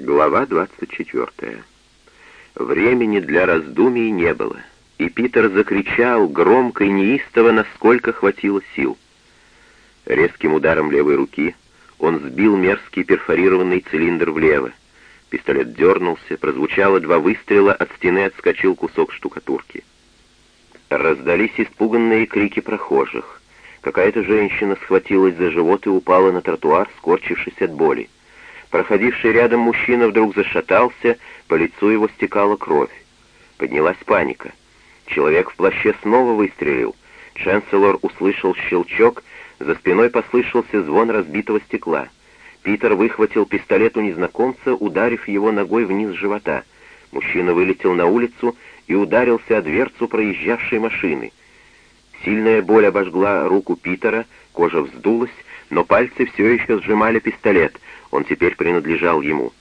Глава 24. Времени для раздумий не было, и Питер закричал громко и неистово, насколько хватило сил. Резким ударом левой руки он сбил мерзкий перфорированный цилиндр влево. Пистолет дернулся, прозвучало два выстрела, от стены отскочил кусок штукатурки. Раздались испуганные крики прохожих. Какая-то женщина схватилась за живот и упала на тротуар, скорчившись от боли. Проходивший рядом мужчина вдруг зашатался, по лицу его стекала кровь. Поднялась паника. Человек в плаще снова выстрелил. Ченселор услышал щелчок, за спиной послышался звон разбитого стекла. Питер выхватил пистолет у незнакомца, ударив его ногой вниз живота. Мужчина вылетел на улицу и ударился о дверцу проезжавшей машины. Сильная боль обожгла руку Питера, кожа вздулась, но пальцы все еще сжимали пистолет, он теперь принадлежал ему.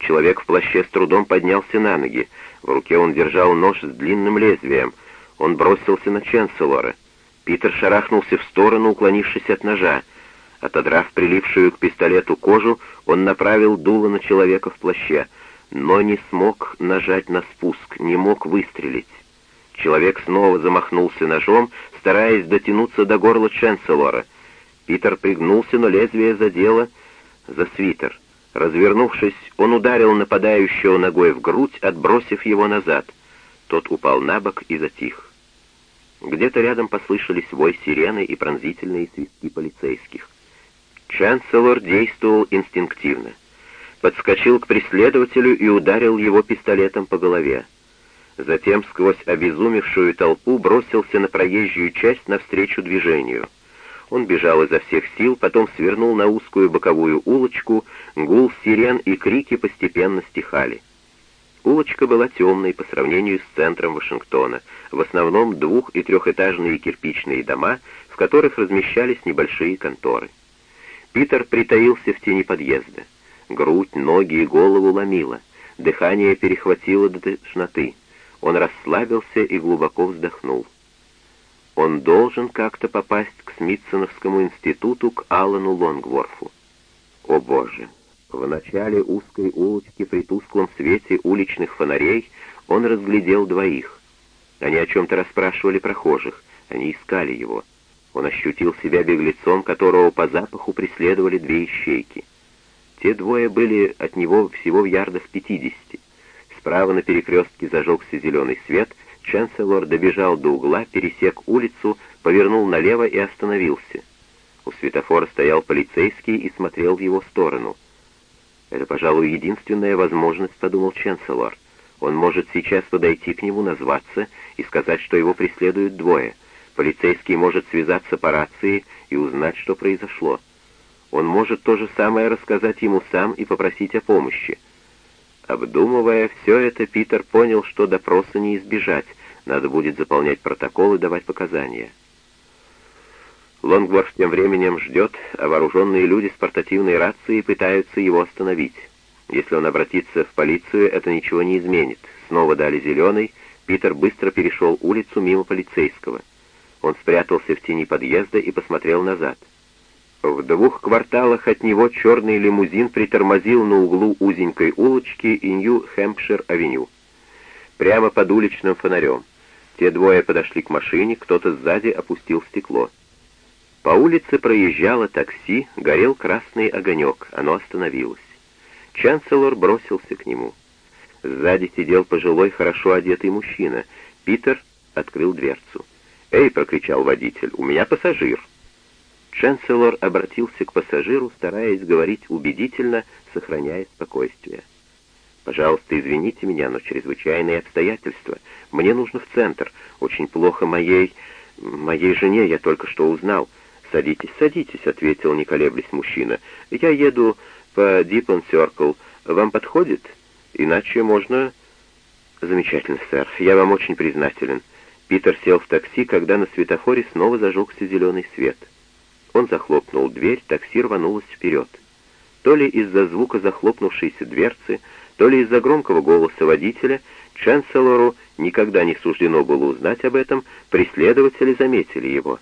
Человек в плаще с трудом поднялся на ноги. В руке он держал нож с длинным лезвием. Он бросился на Ченселора. Питер шарахнулся в сторону, уклонившись от ножа. Отодрав прилипшую к пистолету кожу, он направил дуло на человека в плаще, но не смог нажать на спуск, не мог выстрелить. Человек снова замахнулся ножом, стараясь дотянуться до горла Ченселора. Питер пригнулся, но лезвие задело за свитер. Развернувшись, он ударил нападающего ногой в грудь, отбросив его назад. Тот упал на бок и затих. Где-то рядом послышались вой сирены и пронзительные свистки полицейских. Чанселор действовал инстинктивно. Подскочил к преследователю и ударил его пистолетом по голове. Затем сквозь обезумевшую толпу бросился на проезжую часть навстречу движению — он бежал изо всех сил, потом свернул на узкую боковую улочку, гул сирен и крики постепенно стихали. Улочка была темной по сравнению с центром Вашингтона, в основном двух- и трехэтажные кирпичные дома, в которых размещались небольшие конторы. Питер притаился в тени подъезда. Грудь, ноги и голову ломило, дыхание перехватило до тошноты. Он расслабился и глубоко вздохнул. Он должен как-то попасть к Смитсоновскому институту, к Аллану Лонгворфу. О боже! В начале узкой улочки при тусклом свете уличных фонарей он разглядел двоих. Они о чем-то расспрашивали прохожих, они искали его. Он ощутил себя беглецом, которого по запаху преследовали две ищейки. Те двое были от него всего в ярдах пятидесяти. Справа на перекрестке зажегся зеленый свет — Чанселор добежал до угла, пересек улицу, повернул налево и остановился. У светофора стоял полицейский и смотрел в его сторону. «Это, пожалуй, единственная возможность», — подумал Чанселор. «Он может сейчас подойти к нему, назваться и сказать, что его преследуют двое. Полицейский может связаться по рации и узнать, что произошло. Он может то же самое рассказать ему сам и попросить о помощи. Обдумывая все это, Питер понял, что допроса не избежать, надо будет заполнять протокол и давать показания. Лонгворф тем временем ждет, а вооруженные люди с портативной рацией пытаются его остановить. Если он обратится в полицию, это ничего не изменит. Снова дали зеленый, Питер быстро перешел улицу мимо полицейского. Он спрятался в тени подъезда и посмотрел назад. В двух кварталах от него черный лимузин притормозил на углу узенькой улочки и Нью-Хэмпшир-авеню. Прямо под уличным фонарем. Те двое подошли к машине, кто-то сзади опустил стекло. По улице проезжало такси, горел красный огонек, оно остановилось. Чанселор бросился к нему. Сзади сидел пожилой, хорошо одетый мужчина. Питер открыл дверцу. «Эй!» — прокричал водитель. «У меня пассажир!» Чанселор обратился к пассажиру, стараясь говорить убедительно, сохраняя спокойствие. «Пожалуйста, извините меня, но чрезвычайные обстоятельства. Мне нужно в центр. Очень плохо моей... моей жене, я только что узнал». «Садитесь, садитесь», — ответил, не колеблясь мужчина. «Я еду по Диппон Сёркл. Вам подходит? Иначе можно...» «Замечательно, сэр. Я вам очень признателен». Питер сел в такси, когда на светофоре снова зажегся зеленый свет. Он захлопнул дверь, такси рванулось вперед. То ли из-за звука захлопнувшейся дверцы, то ли из-за громкого голоса водителя, Чанселору никогда не суждено было узнать об этом, преследователи заметили его.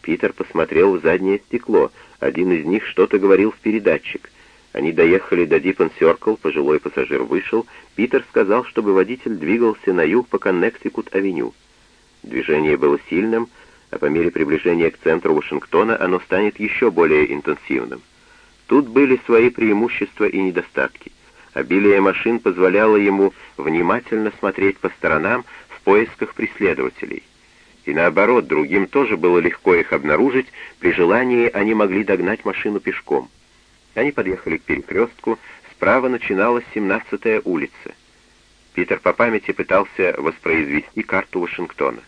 Питер посмотрел в заднее стекло, один из них что-то говорил в передатчик. Они доехали до Диппен Сёркл, пожилой пассажир вышел, Питер сказал, чтобы водитель двигался на юг по Коннектикут-авеню. Движение было сильным, а по мере приближения к центру Вашингтона оно станет еще более интенсивным. Тут были свои преимущества и недостатки. Обилие машин позволяло ему внимательно смотреть по сторонам в поисках преследователей. И наоборот, другим тоже было легко их обнаружить, при желании они могли догнать машину пешком. Они подъехали к перекрестку, справа начиналась 17-я улица. Питер по памяти пытался воспроизвести карту Вашингтона.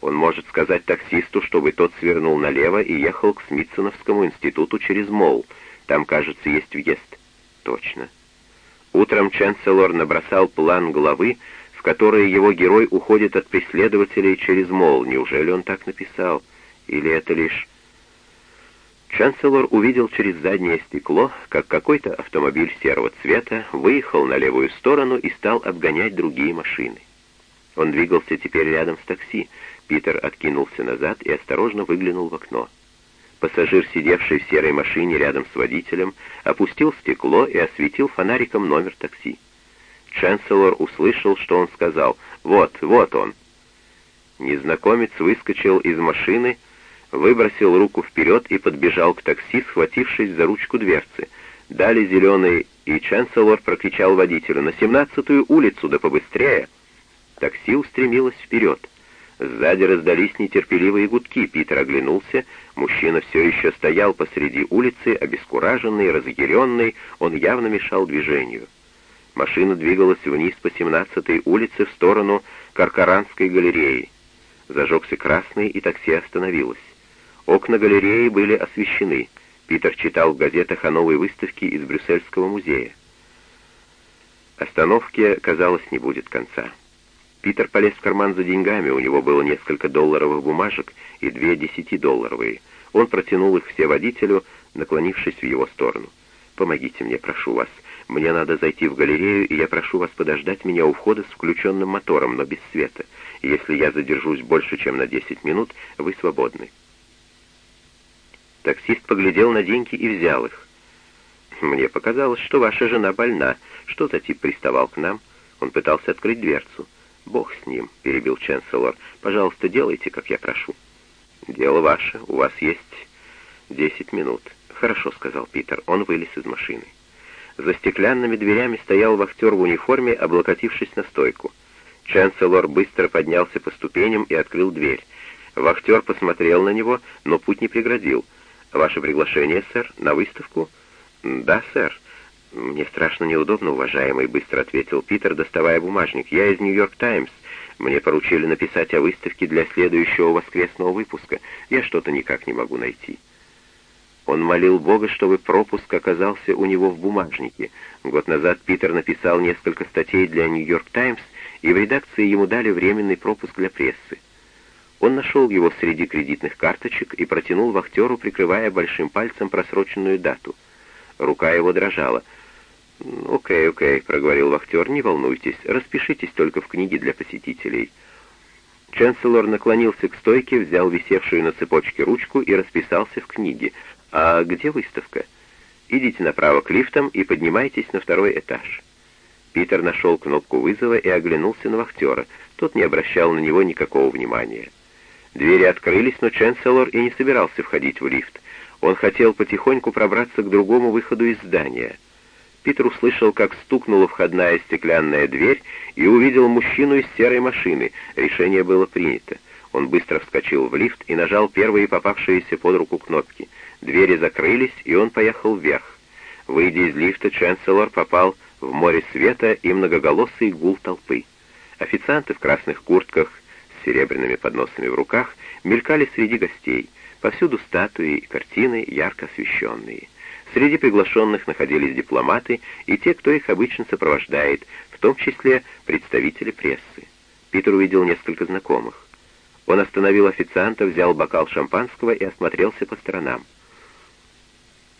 Он может сказать таксисту, чтобы тот свернул налево и ехал к Смитсоновскому институту через Молл. Там, кажется, есть въезд. Точно. Утром Ченселор набросал план главы, в которой его герой уходит от преследователей через Молл. Неужели он так написал? Или это лишь Чанселор увидел через заднее стекло, как какой-то автомобиль серого цвета выехал на левую сторону и стал обгонять другие машины. Он двигался теперь рядом с такси. Питер откинулся назад и осторожно выглянул в окно. Пассажир, сидевший в серой машине рядом с водителем, опустил стекло и осветил фонариком номер такси. Чанселор услышал, что он сказал «Вот, вот он». Незнакомец выскочил из машины, выбросил руку вперед и подбежал к такси, схватившись за ручку дверцы. Дали зеленый, и Чанселор прокричал водителю «На семнадцатую улицу, да побыстрее!» Такси устремилось вперед. Сзади раздались нетерпеливые гудки. Питер оглянулся. Мужчина все еще стоял посреди улицы, обескураженный, разъяренный. Он явно мешал движению. Машина двигалась вниз по 17-й улице в сторону Каркаранской галереи. Зажегся красный, и такси остановилось. Окна галереи были освещены. Питер читал в газетах о новой выставке из Брюссельского музея. Остановке, казалось, не будет конца. Питер полез в карман за деньгами, у него было несколько долларовых бумажек и две десятидолларовые. Он протянул их все водителю, наклонившись в его сторону. «Помогите мне, прошу вас. Мне надо зайти в галерею, и я прошу вас подождать меня у входа с включенным мотором, но без света. Если я задержусь больше, чем на десять минут, вы свободны». Таксист поглядел на деньги и взял их. «Мне показалось, что ваша жена больна. Что за тип приставал к нам?» Он пытался открыть дверцу. «Бог с ним», — перебил Ченселор. «Пожалуйста, делайте, как я прошу». «Дело ваше. У вас есть десять минут». «Хорошо», — сказал Питер. Он вылез из машины. За стеклянными дверями стоял вахтер в униформе, облокотившись на стойку. Ченселор быстро поднялся по ступеням и открыл дверь. Вахтер посмотрел на него, но путь не преградил — «Ваше приглашение, сэр, на выставку?» «Да, сэр». «Мне страшно неудобно, уважаемый», — быстро ответил Питер, доставая бумажник. «Я из «Нью-Йорк Таймс». Мне поручили написать о выставке для следующего воскресного выпуска. Я что-то никак не могу найти». Он молил Бога, чтобы пропуск оказался у него в бумажнике. Год назад Питер написал несколько статей для «Нью-Йорк Таймс», и в редакции ему дали временный пропуск для прессы. Он нашел его среди кредитных карточек и протянул вахтеру, прикрывая большим пальцем просроченную дату. Рука его дрожала. «Окей, окей», — проговорил вахтер, — «не волнуйтесь, распишитесь только в книге для посетителей». Ченселор наклонился к стойке, взял висевшую на цепочке ручку и расписался в книге. «А где выставка?» «Идите направо к лифтам и поднимайтесь на второй этаж». Питер нашел кнопку вызова и оглянулся на вахтера. Тот не обращал на него никакого внимания. Двери открылись, но Ченселор и не собирался входить в лифт. Он хотел потихоньку пробраться к другому выходу из здания. Питер услышал, как стукнула входная стеклянная дверь и увидел мужчину из серой машины. Решение было принято. Он быстро вскочил в лифт и нажал первые попавшиеся под руку кнопки. Двери закрылись, и он поехал вверх. Выйдя из лифта, Ченселор попал в море света и многоголосый гул толпы. Официанты в красных куртках серебряными подносами в руках, мелькали среди гостей, повсюду статуи и картины, ярко освещенные. Среди приглашенных находились дипломаты и те, кто их обычно сопровождает, в том числе представители прессы. Питер увидел несколько знакомых. Он остановил официанта, взял бокал шампанского и осмотрелся по сторонам.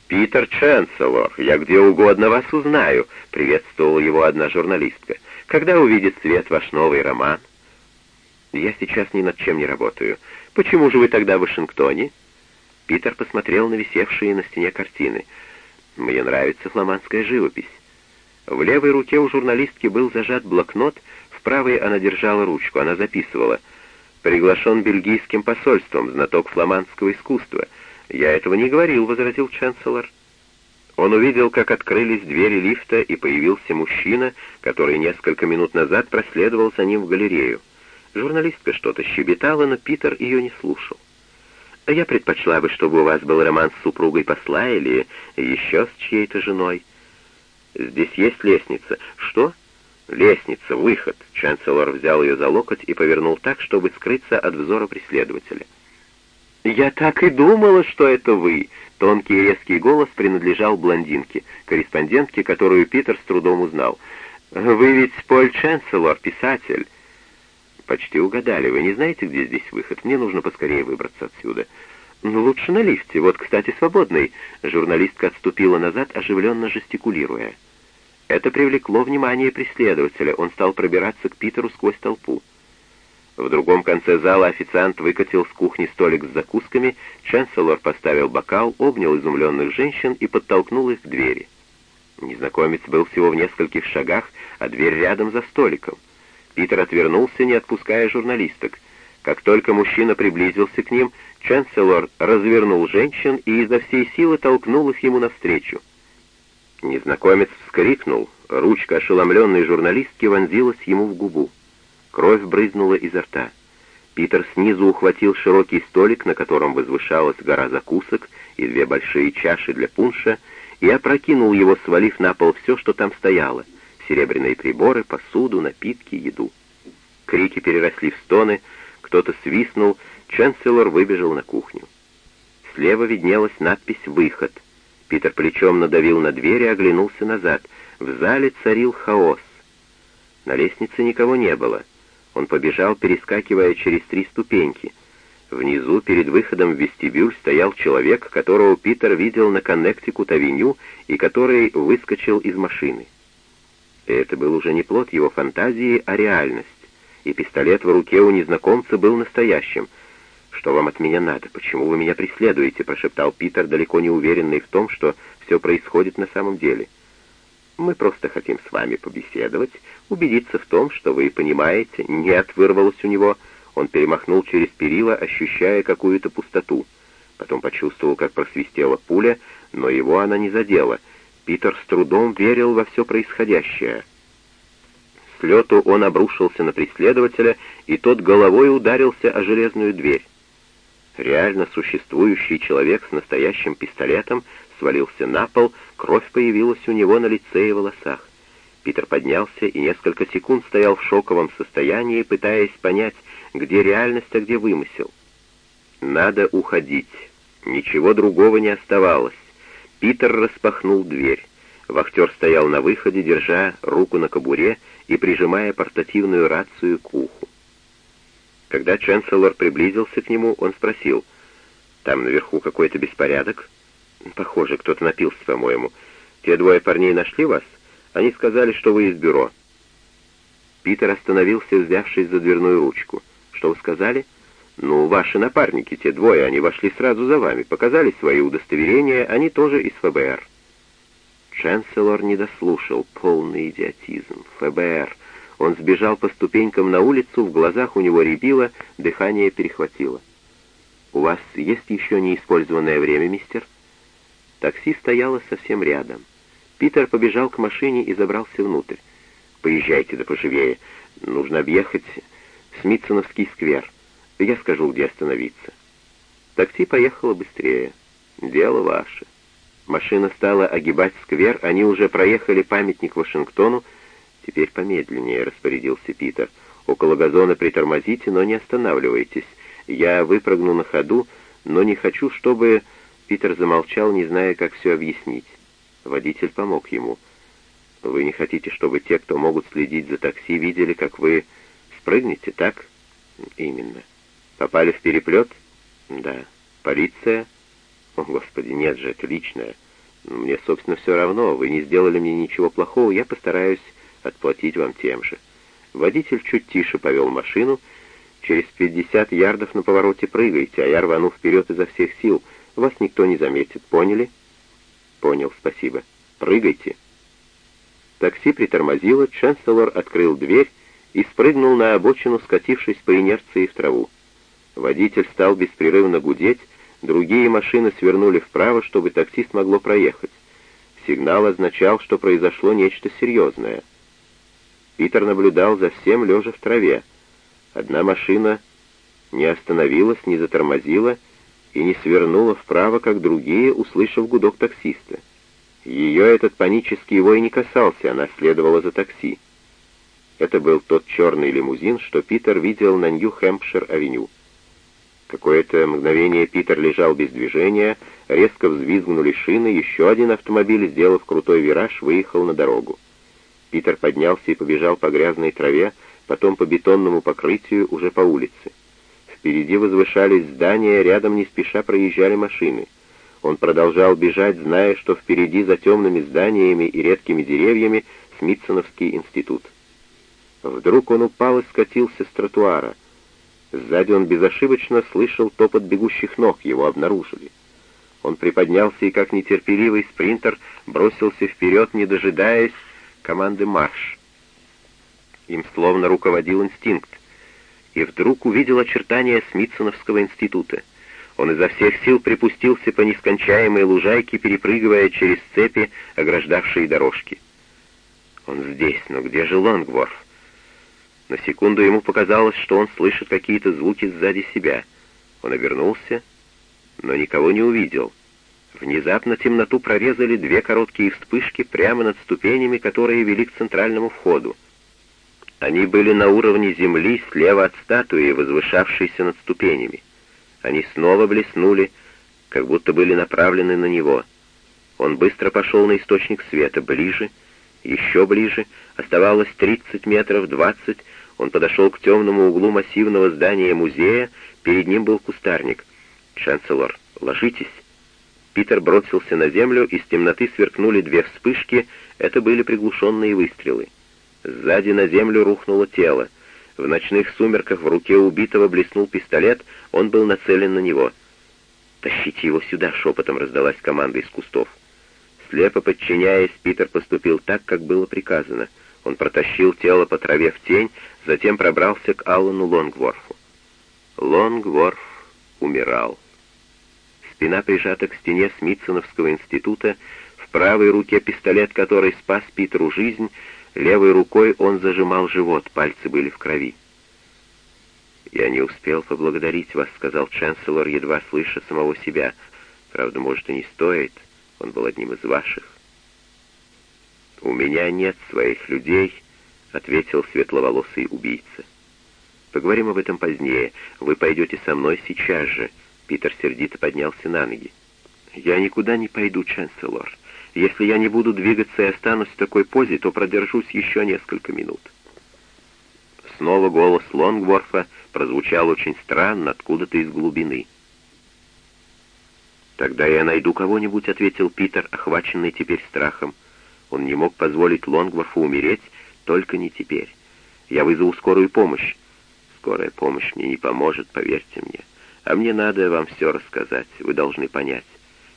«Питер Ченселор, я где угодно вас узнаю», — приветствовала его одна журналистка. «Когда увидит свет ваш новый роман?» Я сейчас ни над чем не работаю. Почему же вы тогда в Вашингтоне?» Питер посмотрел на висевшие на стене картины. Мне нравится фламандская живопись. В левой руке у журналистки был зажат блокнот, в правой она держала ручку. Она записывала «Приглашен бельгийским посольством, знаток фламандского искусства». «Я этого не говорил», — возразил Чанселор. Он увидел, как открылись двери лифта, и появился мужчина, который несколько минут назад проследовал за ним в галерею. Журналистка что-то щебетала, но Питер ее не слушал. «Я предпочла бы, чтобы у вас был роман с супругой посла или еще с чьей-то женой». «Здесь есть лестница». «Что?» «Лестница, выход». Чанселор взял ее за локоть и повернул так, чтобы скрыться от взора преследователя. «Я так и думала, что это вы!» Тонкий и резкий голос принадлежал блондинке, корреспондентке, которую Питер с трудом узнал. «Вы ведь Поль Чанселор, писатель». «Почти угадали. Вы не знаете, где здесь выход? Мне нужно поскорее выбраться отсюда». «Ну, лучше на лифте. Вот, кстати, свободный». Журналистка отступила назад, оживленно жестикулируя. Это привлекло внимание преследователя. Он стал пробираться к Питеру сквозь толпу. В другом конце зала официант выкатил с кухни столик с закусками, Чанселор поставил бокал, обнял изумленных женщин и подтолкнул их к двери. Незнакомец был всего в нескольких шагах, а дверь рядом за столиком. Питер отвернулся, не отпуская журналисток. Как только мужчина приблизился к ним, Чанселор развернул женщин и изо всей силы толкнул их ему навстречу. Незнакомец вскрикнул, ручка ошеломленной журналистки вонзилась ему в губу. Кровь брызнула изо рта. Питер снизу ухватил широкий столик, на котором возвышалась гора закусок и две большие чаши для пунша, и опрокинул его, свалив на пол все, что там стояло — серебряные приборы, посуду, напитки, еду. Крики переросли в стоны, кто-то свистнул, Чанселор выбежал на кухню. Слева виднелась надпись «Выход». Питер плечом надавил на дверь и оглянулся назад. В зале царил хаос. На лестнице никого не было. Он побежал, перескакивая через три ступеньки. Внизу, перед выходом в вестибюль, стоял человек, которого Питер видел на Коннектикут-авеню и который выскочил из машины. И это был уже не плод его фантазии, а реальность. И пистолет в руке у незнакомца был настоящим. «Что вам от меня надо? Почему вы меня преследуете?» — прошептал Питер, далеко не уверенный в том, что все происходит на самом деле. «Мы просто хотим с вами побеседовать, убедиться в том, что вы понимаете. Нет, вырвалось у него. Он перемахнул через перила, ощущая какую-то пустоту. Потом почувствовал, как просвистела пуля, но его она не задела. Питер с трудом верил во все происходящее. С лету он обрушился на преследователя, и тот головой ударился о железную дверь. Реально существующий человек с настоящим пистолетом свалился на пол, кровь появилась у него на лице и волосах. Питер поднялся и несколько секунд стоял в шоковом состоянии, пытаясь понять, где реальность, а где вымысел. Надо уходить. Ничего другого не оставалось. Питер распахнул дверь. Вахтер стоял на выходе, держа руку на кобуре и прижимая портативную рацию к уху. Когда Ченселор приблизился к нему, он спросил, «Там наверху какой-то беспорядок?» «Похоже, кто-то напился, по-моему. Те двое парней нашли вас?» Они сказали, что вы из бюро». Питер остановился, взявшись за дверную ручку. «Что вы сказали?» «Ну, ваши напарники, те двое, они вошли сразу за вами, показали свои удостоверения, они тоже из ФБР». Чанселор не дослушал. Полный идиотизм. ФБР. Он сбежал по ступенькам на улицу, в глазах у него рябило, дыхание перехватило. «У вас есть еще неиспользованное время, мистер?» Такси стояло совсем рядом. Питер побежал к машине и забрался внутрь. «Поезжайте да поживее. Нужно объехать Смитсоновский сквер. Я скажу, где остановиться». Такси поехало быстрее. Дело ваше. Машина стала огибать сквер, они уже проехали памятник Вашингтону. Теперь помедленнее, распорядился Питер. Около газона притормозите, но не останавливайтесь. Я выпрыгну на ходу, но не хочу, чтобы... Питер замолчал, не зная, как все объяснить. Водитель помог ему. «Вы не хотите, чтобы те, кто могут следить за такси, видели, как вы спрыгнете, так?» «Именно. Попали в переплет?» «Да. Полиция?» «О, Господи, нет же, это личное. Мне, собственно, все равно. Вы не сделали мне ничего плохого, я постараюсь отплатить вам тем же». Водитель чуть тише повел машину. «Через пятьдесят ярдов на повороте прыгайте, а я рвану вперед изо всех сил. Вас никто не заметит, поняли?» «Понял, спасибо. Прыгайте». Такси притормозило, Чанселор открыл дверь и спрыгнул на обочину, скатившись по инерции в траву. Водитель стал беспрерывно гудеть, другие машины свернули вправо, чтобы таксист могло проехать. Сигнал означал, что произошло нечто серьезное. Питер наблюдал за всем, лежа в траве. Одна машина не остановилась, не затормозила и не свернула вправо, как другие, услышав гудок таксиста. Ее этот панический вой не касался, она следовала за такси. Это был тот черный лимузин, что Питер видел на Нью-Хэмпшир-авеню. Какое-то мгновение Питер лежал без движения, резко взвизгнули шины, еще один автомобиль, сделав крутой вираж, выехал на дорогу. Питер поднялся и побежал по грязной траве, потом по бетонному покрытию уже по улице. Впереди возвышались здания, рядом не спеша проезжали машины. Он продолжал бежать, зная, что впереди за темными зданиями и редкими деревьями Смитсоновский институт. Вдруг он упал и скатился с тротуара. Сзади он безошибочно слышал топот бегущих ног, его обнаружили. Он приподнялся и, как нетерпеливый спринтер, бросился вперед, не дожидаясь команды «Марш». Им словно руководил инстинкт. И вдруг увидел очертания Смитсоновского института. Он изо всех сил припустился по нескончаемой лужайке, перепрыгивая через цепи, ограждавшие дорожки. Он здесь, но где же Лонгворф? На секунду ему показалось, что он слышит какие-то звуки сзади себя. Он обернулся, но никого не увидел. Внезапно темноту прорезали две короткие вспышки прямо над ступенями, которые вели к центральному входу. Они были на уровне земли слева от статуи, возвышавшейся над ступенями. Они снова блеснули, как будто были направлены на него. Он быстро пошел на источник света, ближе, еще ближе, оставалось 30 метров, 20, он подошел к темному углу массивного здания музея, перед ним был кустарник. «Чанселор, ложитесь!» Питер бросился на землю, из темноты сверкнули две вспышки, это были приглушенные выстрелы. Сзади на землю рухнуло тело. В ночных сумерках в руке убитого блеснул пистолет, он был нацелен на него. «Тащите его сюда!» — шепотом раздалась команда из кустов. Слепо подчиняясь, Питер поступил так, как было приказано. Он протащил тело по траве в тень, затем пробрался к Аллану Лонгворфу. Лонгворф умирал. Спина прижата к стене Смитсоновского института, в правой руке пистолет, который спас Питеру жизнь, левой рукой он зажимал живот, пальцы были в крови. «Я не успел поблагодарить вас», — сказал Ченселор, едва слыша самого себя. «Правда, может, и не стоит. Он был одним из ваших». «У меня нет своих людей», — ответил светловолосый убийца. «Поговорим об этом позднее. Вы пойдете со мной сейчас же». Питер сердито поднялся на ноги. «Я никуда не пойду, Ченселор. Если я не буду двигаться и останусь в такой позе, то продержусь еще несколько минут». Снова голос Лонгворфа прозвучал очень странно, откуда-то из глубины. «Тогда я найду кого-нибудь», — ответил Питер, охваченный теперь страхом. Он не мог позволить Лонгворфу умереть, только не теперь. Я вызову скорую помощь. Скорая помощь мне не поможет, поверьте мне. А мне надо вам все рассказать, вы должны понять.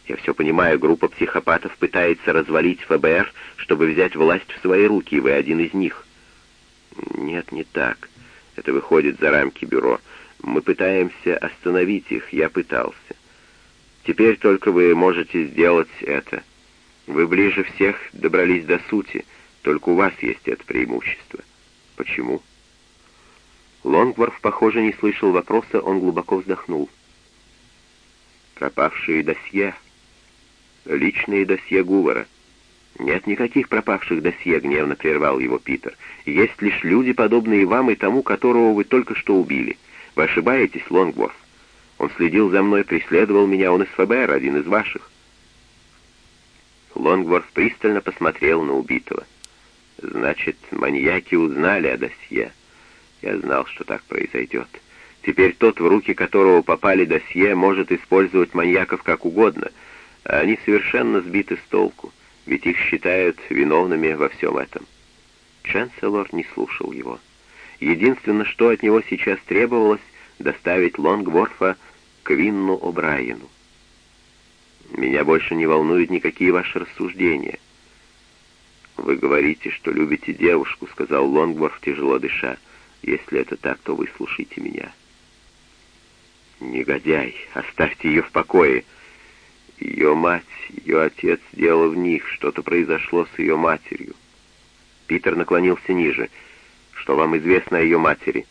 Я все понимаю, группа психопатов пытается развалить ФБР, чтобы взять власть в свои руки, и вы один из них. Нет, не так. Это выходит за рамки бюро. Мы пытаемся остановить их, я пытался. Теперь только вы можете сделать это. Вы ближе всех добрались до сути, только у вас есть это преимущество. Почему? Лонгворф, похоже, не слышал вопроса, он глубоко вздохнул. Пропавшие досье. Личные досье Гувара. «Нет никаких пропавших досье», — гневно прервал его Питер. «Есть лишь люди, подобные вам и тому, которого вы только что убили. Вы ошибаетесь, Лонгворф. Он следил за мной, преследовал меня, он из ФБР, один из ваших». Лонгворф пристально посмотрел на убитого. «Значит, маньяки узнали о досье. Я знал, что так произойдет. Теперь тот, в руки которого попали досье, может использовать маньяков как угодно, а они совершенно сбиты с толку, ведь их считают виновными во всем этом». Чанселор не слушал его. Единственное, что от него сейчас требовалось, доставить Лонгворфа к Винну О'Брайену. Меня больше не волнуют никакие ваши рассуждения. «Вы говорите, что любите девушку», — сказал Лонгворф, тяжело дыша. «Если это так, то выслушайте меня». «Негодяй! Оставьте ее в покое!» Ее мать, ее отец делал в них, что-то произошло с ее матерью. Питер наклонился ниже. «Что вам известно о ее матери?»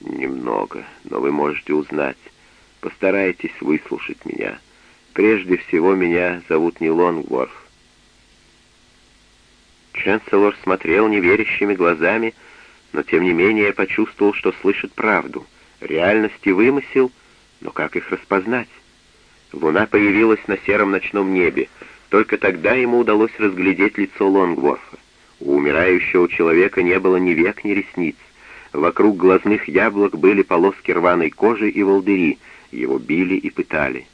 «Немного, но вы можете узнать. Постарайтесь выслушать меня. Прежде всего, меня зовут не Лонгворф. Ченселор смотрел неверящими глазами, но тем не менее почувствовал, что слышит правду. Реальность и вымысел, но как их распознать? Луна появилась на сером ночном небе. Только тогда ему удалось разглядеть лицо Лонгворфа. У умирающего человека не было ни век, ни ресниц. Вокруг глазных яблок были полоски рваной кожи и волдыри. Его били и пытали.